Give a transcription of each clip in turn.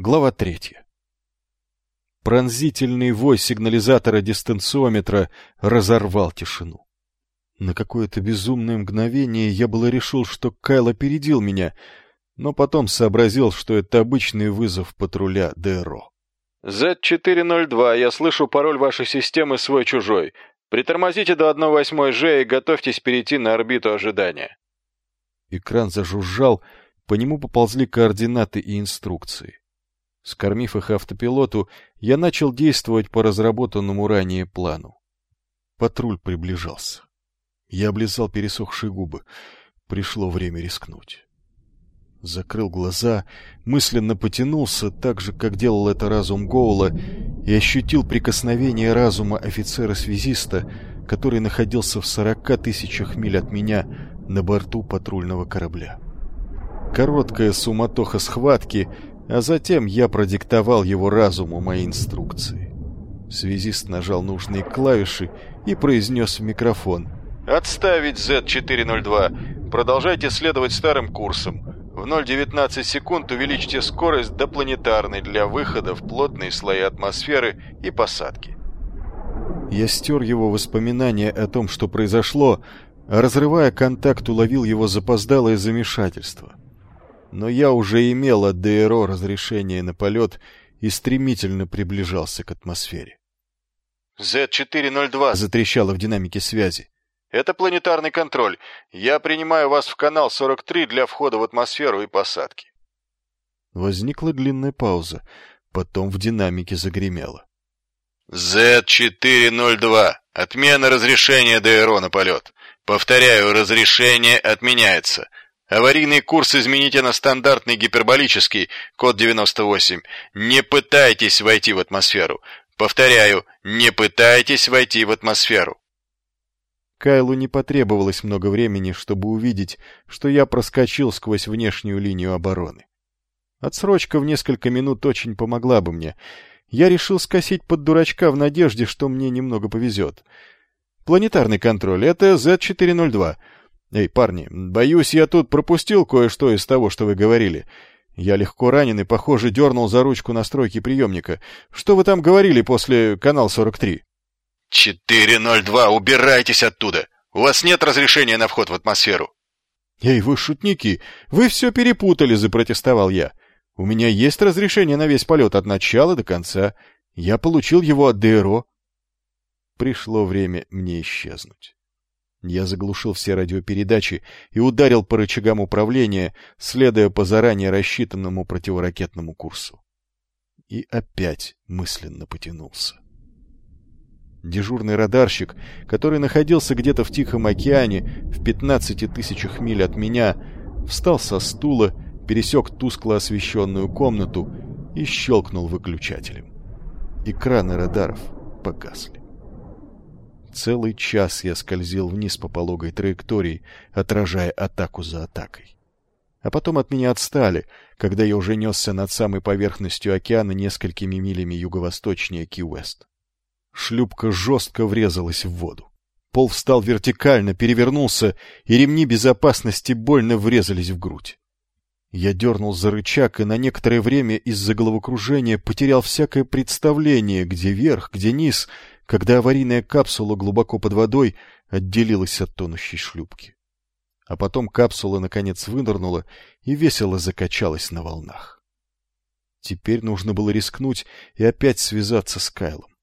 Глава третья. Пронзительный вой сигнализатора дистанциометра разорвал тишину. На какое-то безумное мгновение я было решил, что Кайл опередил меня, но потом сообразил, что это обычный вызов патруля ДРО. Z402, я слышу пароль вашей системы свой-чужой. Притормозите до 1.8 Ж и готовьтесь перейти на орбиту ожидания. Экран зажужжал, по нему поползли координаты и инструкции. Скормив их автопилоту, я начал действовать по разработанному ранее плану. Патруль приближался. Я облизал пересохшие губы. Пришло время рискнуть. Закрыл глаза, мысленно потянулся, так же, как делал это разум Гоула, и ощутил прикосновение разума офицера-связиста, который находился в сорока тысячах миль от меня на борту патрульного корабля. Короткая суматоха схватки — а затем я продиктовал его разуму мои инструкции. Связист нажал нужные клавиши и произнес в микрофон. «Отставить Z402. Продолжайте следовать старым курсом. В 0,19 секунд увеличьте скорость до планетарной для выхода в плотные слои атмосферы и посадки». Я стер его воспоминания о том, что произошло, а разрывая контакт, уловил его запоздалое замешательство но я уже имел от ДРО разрешение на полет и стремительно приближался к атмосфере. «Z402!» — затрещало в динамике связи. «Это планетарный контроль. Я принимаю вас в канал 43 для входа в атмосферу и посадки». Возникла длинная пауза. Потом в динамике загремело. «Z402! Отмена разрешения ДРО на полет. Повторяю, разрешение отменяется. Аварийный курс измените на стандартный гиперболический, код 98. Не пытайтесь войти в атмосферу. Повторяю, не пытайтесь войти в атмосферу. Кайлу не потребовалось много времени, чтобы увидеть, что я проскочил сквозь внешнюю линию обороны. Отсрочка в несколько минут очень помогла бы мне. Я решил скосить под дурачка в надежде, что мне немного повезет. Планетарный контроль — это Z402. «Эй, парни, боюсь, я тут пропустил кое-что из того, что вы говорили. Я легко ранен и, похоже, дернул за ручку настройки приемника. Что вы там говорили после канал 43?» «402, убирайтесь оттуда! У вас нет разрешения на вход в атмосферу!» «Эй, вы шутники! Вы все перепутали!» — запротестовал я. «У меня есть разрешение на весь полет от начала до конца. Я получил его от ДРО». Пришло время мне исчезнуть. Я заглушил все радиопередачи и ударил по рычагам управления, следуя по заранее рассчитанному противоракетному курсу. И опять мысленно потянулся. Дежурный радарщик, который находился где-то в Тихом океане, в 15 тысячах миль от меня, встал со стула, пересек тускло освещенную комнату и щелкнул выключателем. Экраны радаров погасли. Целый час я скользил вниз по пологой траектории, отражая атаку за атакой. А потом от меня отстали, когда я уже несся над самой поверхностью океана несколькими милями юго-восточнее Ки-Уэст. Шлюпка жестко врезалась в воду. Пол встал вертикально, перевернулся, и ремни безопасности больно врезались в грудь. Я дернул за рычаг и на некоторое время из-за головокружения потерял всякое представление, где верх, где низ, когда аварийная капсула глубоко под водой отделилась от тонущей шлюпки. А потом капсула наконец вынырнула и весело закачалась на волнах. Теперь нужно было рискнуть и опять связаться с Кайлом.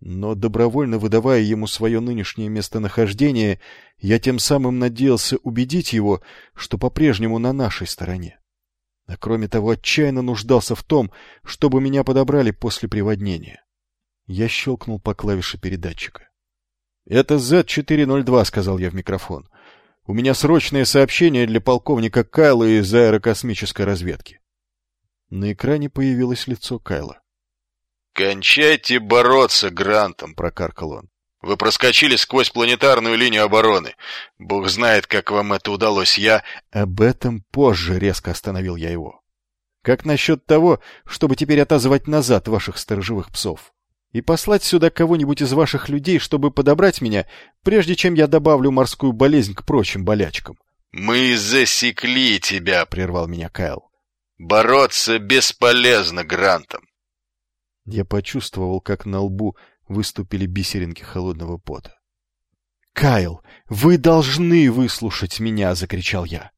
Но добровольно выдавая ему свое нынешнее местонахождение, я тем самым надеялся убедить его, что по-прежнему на нашей стороне. А кроме того, отчаянно нуждался в том, чтобы меня подобрали после приводнения. Я щелкнул по клавише передатчика. «Это Z402», — сказал я в микрофон. «У меня срочное сообщение для полковника Кайла из аэрокосмической разведки». На экране появилось лицо Кайла. «Кончайте бороться, Грантом!» — прокаркал он. «Вы проскочили сквозь планетарную линию обороны. Бог знает, как вам это удалось. Я...» «Об этом позже», — резко остановил я его. «Как насчет того, чтобы теперь отозвать назад ваших сторожевых псов?» И послать сюда кого-нибудь из ваших людей, чтобы подобрать меня, прежде чем я добавлю морскую болезнь к прочим болячкам. — Мы засекли тебя, — прервал меня Кайл. Бороться бесполезно, Грантом. Я почувствовал, как на лбу выступили бисеринки холодного пота. «Кайл, вы должны выслушать меня!» — закричал я.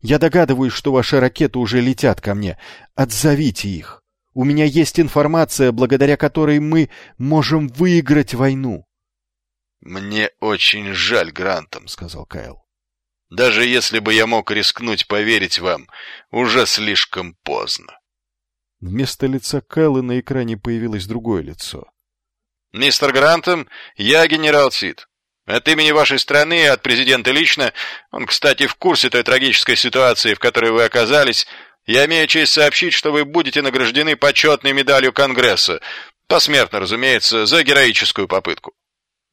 «Я догадываюсь, что ваши ракеты уже летят ко мне. Отзовите их. У меня есть информация, благодаря которой мы можем выиграть войну». «Мне очень жаль, Грантом», — сказал Кайл. «Даже если бы я мог рискнуть поверить вам, уже слишком поздно». Вместо лица Кайла на экране появилось другое лицо. «Мистер Грантом, я генерал Сид. От имени вашей страны и от президента лично, он, кстати, в курсе той трагической ситуации, в которой вы оказались, я имею честь сообщить, что вы будете награждены почетной медалью Конгресса, посмертно, разумеется, за героическую попытку.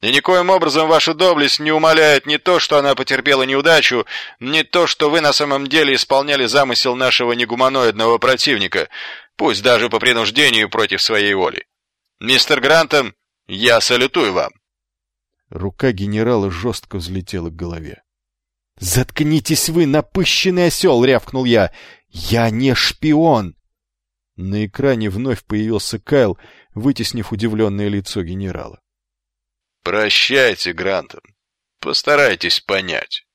И никоим образом ваша доблесть не умаляет ни то, что она потерпела неудачу, ни то, что вы на самом деле исполняли замысел нашего негуманоидного противника, пусть даже по принуждению против своей воли. Мистер Грантом, я салютую вам. Рука генерала жестко взлетела к голове. «Заткнитесь вы, напыщенный осел!» — рявкнул я. «Я не шпион!» На экране вновь появился Кайл, вытеснив удивленное лицо генерала. «Прощайте, Грантон. Постарайтесь понять».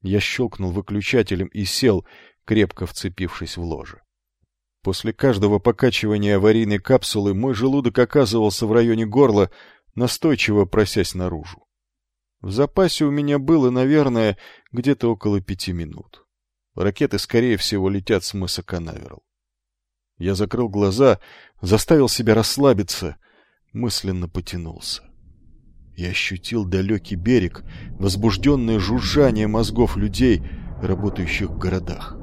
Я щелкнул выключателем и сел, крепко вцепившись в ложе. После каждого покачивания аварийной капсулы мой желудок оказывался в районе горла, настойчиво просясь наружу. В запасе у меня было, наверное, где-то около пяти минут. Ракеты, скорее всего, летят с мыса Канаверал. Я закрыл глаза, заставил себя расслабиться, мысленно потянулся. Я ощутил далекий берег, возбужденное жужжание мозгов людей, работающих в городах.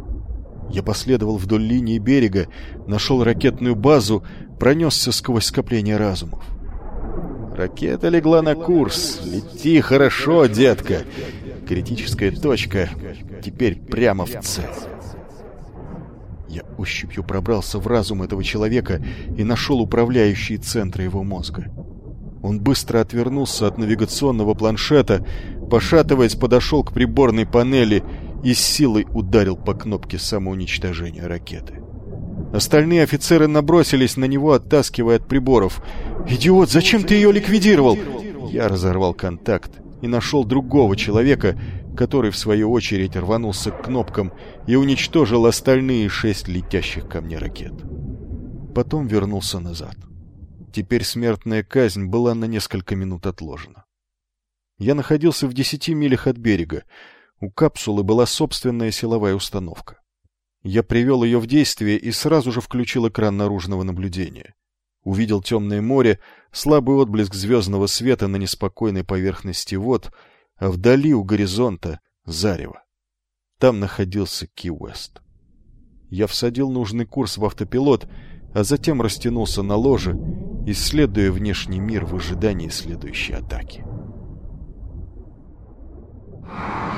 Я последовал вдоль линии берега, нашел ракетную базу, пронесся сквозь скопление разумов. Ракета легла на курс. Лети хорошо, детка. Критическая точка. Теперь прямо в цель. Я ощупью пробрался в разум этого человека и нашел управляющие центры его мозга. Он быстро отвернулся от навигационного планшета, пошатываясь, подошел к приборной панели и с силой ударил по кнопке самоуничтожения ракеты. Остальные офицеры набросились на него, оттаскивая от приборов. «Идиот, зачем ты ее ликвидировал?» Я разорвал контакт и нашел другого человека, который, в свою очередь, рванулся к кнопкам и уничтожил остальные шесть летящих ко мне ракет. Потом вернулся назад. Теперь смертная казнь была на несколько минут отложена. Я находился в десяти милях от берега. У капсулы была собственная силовая установка. Я привел ее в действие и сразу же включил экран наружного наблюдения увидел темное море, слабый отблеск звездного света на неспокойной поверхности вод, а вдали у горизонта — зарево. Там находился Ки-Уэст. Я всадил нужный курс в автопилот, а затем растянулся на ложе, исследуя внешний мир в ожидании следующей атаки. Thank you.